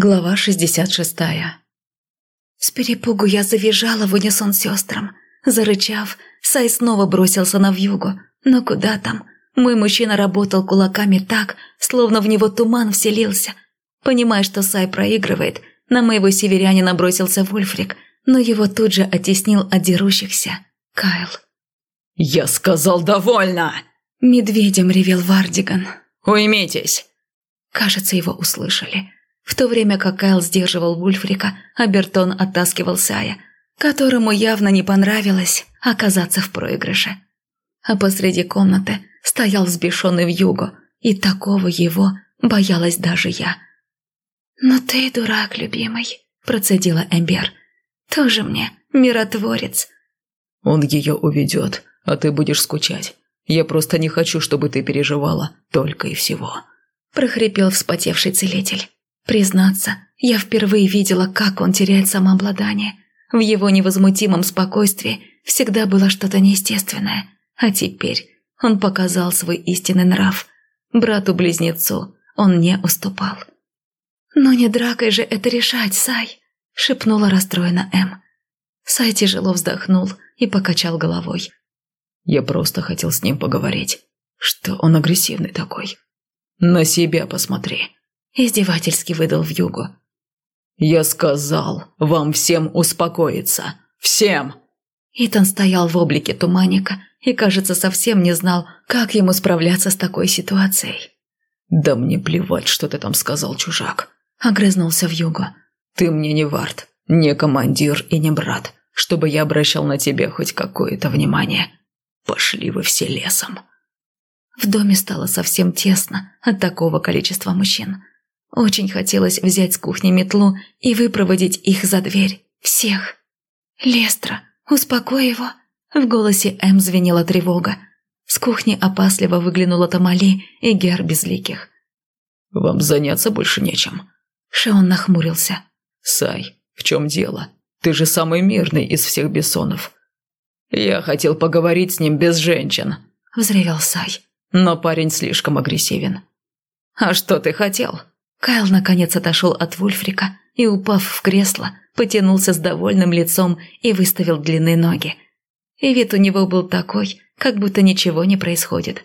Глава 66 С перепугу я завизжала в унисон сестрам. Зарычав, Сай снова бросился на вьюгу. Но куда там? Мой мужчина работал кулаками так, словно в него туман вселился. Понимая, что Сай проигрывает, на моего северянина бросился Вульфрик, но его тут же оттеснил от дерущихся Кайл. «Я сказал довольно!» Медведем ревел Вардиган. «Уймитесь!» Кажется, его услышали в то время как Кайл сдерживал Вульфрика, а Бертон оттаскивал Сая, которому явно не понравилось оказаться в проигрыше. А посреди комнаты стоял взбешенный вьюго, и такого его боялась даже я. «Но ты дурак, любимый», – процедила Эмбер. «Тоже мне миротворец». «Он ее уведет, а ты будешь скучать. Я просто не хочу, чтобы ты переживала только и всего», – прохрипел вспотевший целитель. Признаться, я впервые видела, как он теряет самообладание. В его невозмутимом спокойствии всегда было что-то неестественное. А теперь он показал свой истинный нрав. Брату-близнецу он не уступал. «Но не дракой же это решать, Сай!» – шепнула расстроена М. Сай тяжело вздохнул и покачал головой. «Я просто хотел с ним поговорить. Что он агрессивный такой? На себя посмотри!» Издевательски выдал в югу. «Я сказал вам всем успокоиться. Всем!» Итан стоял в облике туманника и, кажется, совсем не знал, как ему справляться с такой ситуацией. «Да мне плевать, что ты там сказал, чужак», — огрызнулся в югу. «Ты мне не вард, не командир и не брат, чтобы я обращал на тебя хоть какое-то внимание. Пошли вы все лесом». В доме стало совсем тесно от такого количества мужчин. Очень хотелось взять с кухни метлу и выпроводить их за дверь. Всех. «Лестра, успокой его!» В голосе М звенела тревога. С кухни опасливо выглянула Тамали и Гер Безликих. «Вам заняться больше нечем». Шеон нахмурился. «Сай, в чем дело? Ты же самый мирный из всех бессонов». «Я хотел поговорить с ним без женщин», – взревел Сай. «Но парень слишком агрессивен». «А что ты хотел?» Кайл наконец отошел от Вульфрика и, упав в кресло, потянулся с довольным лицом и выставил длинные ноги. И вид у него был такой, как будто ничего не происходит.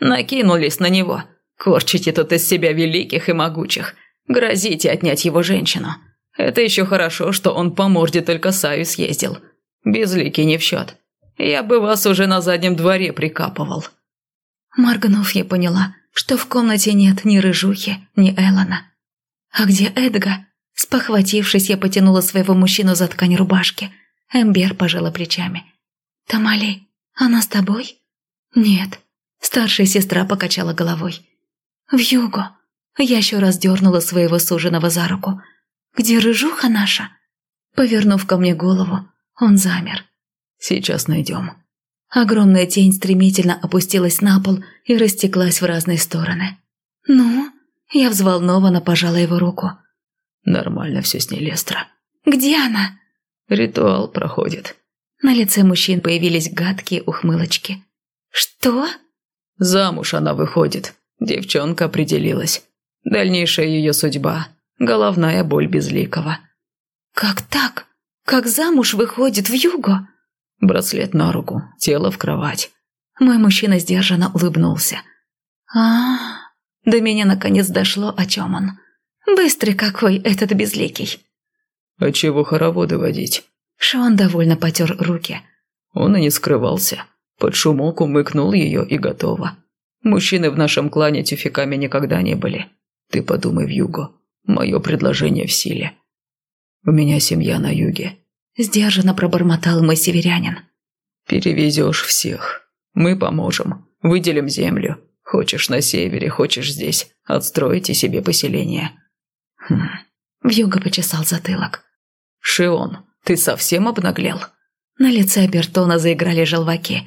«Накинулись на него. Корчите тут из себя великих и могучих. Грозите отнять его женщину. Это еще хорошо, что он по морде только Саю съездил. Безликий не в счет. Я бы вас уже на заднем дворе прикапывал». Моргнув, я поняла, что в комнате нет ни Рыжухи, ни Эллона. «А где Эдга?» Спохватившись, я потянула своего мужчину за ткань рубашки. Эмбер пожала плечами. «Тамали, она с тобой?» «Нет». Старшая сестра покачала головой. «В югу». Я еще раз дернула своего суженого за руку. «Где рыжуха наша?» Повернув ко мне голову, он замер. «Сейчас найдем», Огромная тень стремительно опустилась на пол и растеклась в разные стороны. «Ну?» Я взволнованно пожала его руку. «Нормально все с ней, Лестра». «Где она?» «Ритуал проходит». На лице мужчин появились гадкие ухмылочки. «Что?» «Замуж она выходит. Девчонка определилась. Дальнейшая ее судьба. Головная боль безликого». «Как так? Как замуж выходит в юго?» Браслет на руку, тело в кровать. Мой мужчина сдержанно улыбнулся. а, -а, -а До меня наконец дошло, о чем он. Быстрый какой этот безликий. А чего хороводы водить? Шон довольно потер руки. Он и не скрывался. Под шумок умыкнул ее и готово. Мужчины в нашем клане тюфиками никогда не были. Ты подумай в юго. Мое предложение в силе. У меня семья на юге. Сдержанно пробормотал мой северянин. «Перевезешь всех. Мы поможем. Выделим землю. Хочешь на севере, хочешь здесь. Отстройте себе поселение». Хм. Вьюга почесал затылок. «Шион, ты совсем обнаглел?» На лице Бертона заиграли желваки.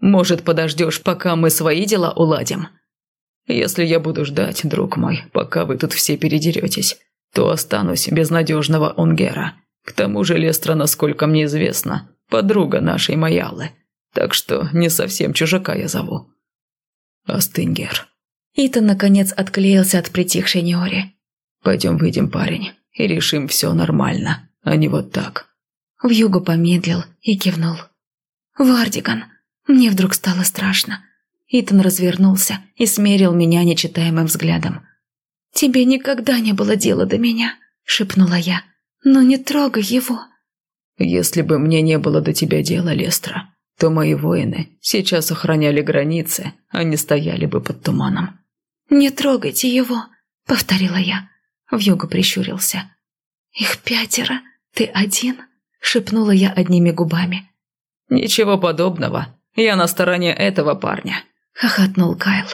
«Может, подождешь, пока мы свои дела уладим?» «Если я буду ждать, друг мой, пока вы тут все передеретесь, то останусь без надежного Онгера. К тому же Лестра, насколько мне известно, подруга нашей Маялы. Так что не совсем чужака я зову. Астынгер. Итан, наконец, отклеился от притихшей Неори. Пойдем выйдем, парень, и решим все нормально, а не вот так». Вьюго помедлил и кивнул. «Вардиган!» Мне вдруг стало страшно. Итан развернулся и смерил меня нечитаемым взглядом. «Тебе никогда не было дела до меня», — шепнула я. «Но не трогай его». «Если бы мне не было до тебя дела, Лестра, то мои воины сейчас охраняли границы, а не стояли бы под туманом». «Не трогайте его», — повторила я. Вьюга прищурился. «Их пятеро, ты один?» — шепнула я одними губами. «Ничего подобного. Я на стороне этого парня», — хохотнул Кайл.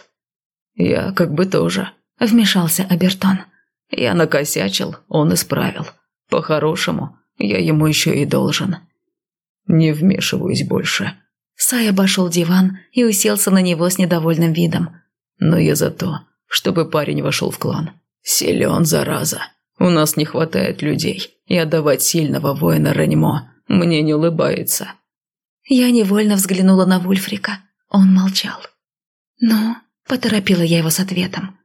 «Я как бы тоже», — вмешался Абертон. «Я накосячил, он исправил. По-хорошему, я ему еще и должен». «Не вмешиваюсь больше». Сай обошел диван и уселся на него с недовольным видом. «Но я за то, чтобы парень вошел в клан. Силен, зараза. У нас не хватает людей, и отдавать сильного воина Ранимо мне не улыбается». Я невольно взглянула на Вульфрика. Он молчал. «Ну?» – поторопила я его с ответом.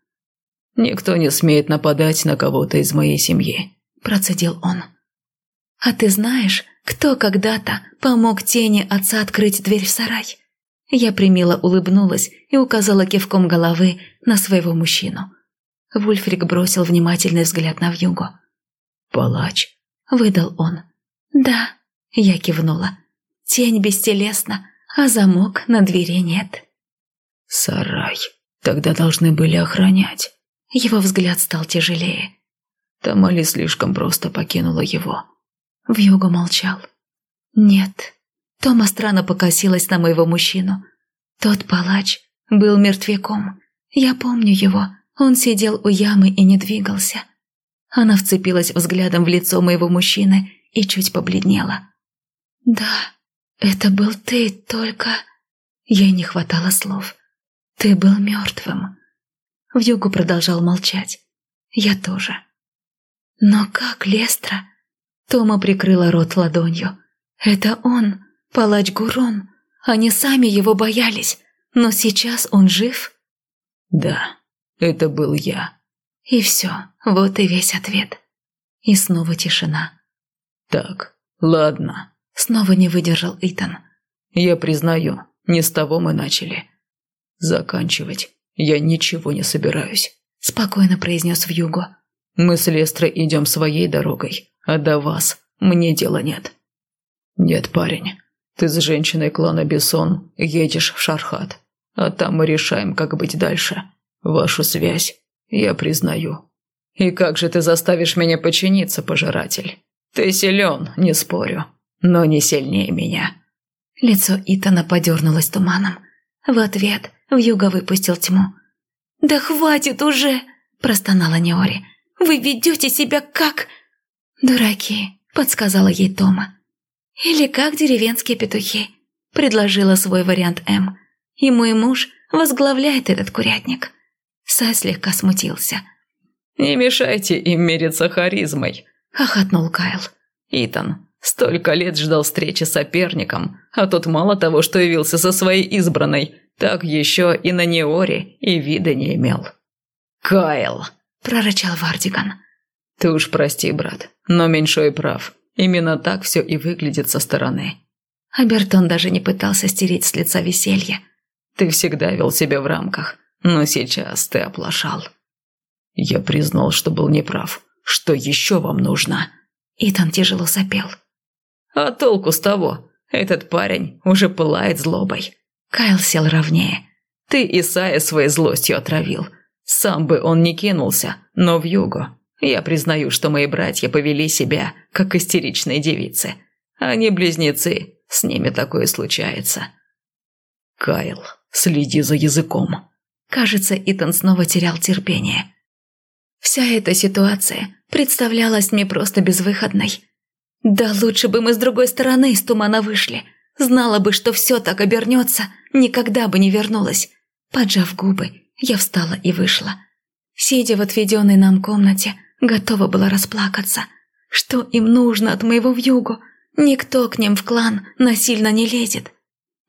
«Никто не смеет нападать на кого-то из моей семьи», – процедил он. «А ты знаешь, кто когда-то помог тени отца открыть дверь в сарай?» Я примило улыбнулась и указала кивком головы на своего мужчину. Вульфрик бросил внимательный взгляд на вьюгу. «Палач», — выдал он. «Да», — я кивнула. Тень бестелесна, а замок на двери нет. Сарай. Тогда должны были охранять. Его взгляд стал тяжелее. Тамали слишком просто покинула его. Вьюга молчал. Нет. Тома странно покосилась на моего мужчину. Тот палач был мертвяком. Я помню его. Он сидел у ямы и не двигался. Она вцепилась взглядом в лицо моего мужчины и чуть побледнела. «Да», «Это был ты, только...» Ей не хватало слов. «Ты был мертвым». Вьюгу продолжал молчать. «Я тоже». «Но как, Лестра?» Тома прикрыла рот ладонью. «Это он, палач Гурон. Они сами его боялись. Но сейчас он жив?» «Да, это был я». И все, вот и весь ответ. И снова тишина. «Так, ладно», Снова не выдержал Итан. «Я признаю, не с того мы начали. Заканчивать я ничего не собираюсь», – спокойно произнес Вьюго. «Мы с Лестрой идем своей дорогой, а до вас мне дела нет». «Нет, парень, ты с женщиной клана Бессон едешь в Шархат, а там мы решаем, как быть дальше. Вашу связь я признаю». «И как же ты заставишь меня подчиниться, пожиратель? Ты силен, не спорю» но не сильнее меня». Лицо Итана подернулось туманом. В ответ Вьюга выпустил тьму. «Да хватит уже!» – простонала Неори. «Вы ведете себя как...» «Дураки», – подсказала ей Тома. «Или как деревенские петухи», – предложила свой вариант М. «И мой муж возглавляет этот курятник». Сай слегка смутился. «Не мешайте им мериться харизмой», – хохотнул Кайл. «Итан, Столько лет ждал встречи с соперником, а тот мало того, что явился со своей избранной, так еще и на Неоре и вида не имел. «Кайл!» – прорычал Вардиган. «Ты уж прости, брат, но меньшой прав. Именно так все и выглядит со стороны». Абертон даже не пытался стереть с лица веселье. «Ты всегда вел себя в рамках, но сейчас ты оплошал». «Я признал, что был неправ. Что еще вам нужно?» Итан тяжело сопел. А толку с того? Этот парень уже пылает злобой. Кайл сел ровнее. Ты Исая своей злостью отравил. Сам бы он не кинулся, но в югу. Я признаю, что мои братья повели себя, как истеричные девицы. Они близнецы, с ними такое случается. Кайл, следи за языком. Кажется, Итан снова терял терпение. Вся эта ситуация представлялась мне просто безвыходной. Да лучше бы мы с другой стороны из тумана вышли. Знала бы, что все так обернется, никогда бы не вернулась. Поджав губы, я встала и вышла. Сидя в отведенной нам комнате, готова была расплакаться. Что им нужно от моего вьюгу? Никто к ним в клан насильно не лезет.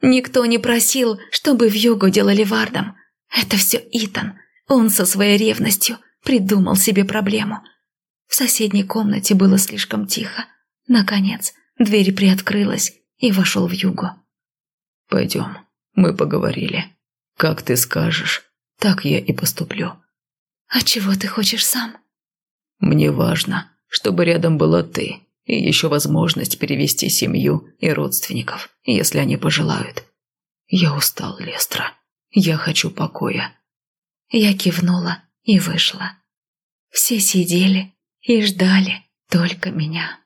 Никто не просил, чтобы вьюгу делали вардом. Это все Итан. Он со своей ревностью придумал себе проблему. В соседней комнате было слишком тихо. Наконец, дверь приоткрылась, и вошел в югу. «Пойдем, мы поговорили. Как ты скажешь, так я и поступлю». «А чего ты хочешь сам?» «Мне важно, чтобы рядом была ты, и еще возможность перевести семью и родственников, если они пожелают. Я устал, Лестра. Я хочу покоя». Я кивнула и вышла. Все сидели и ждали только меня.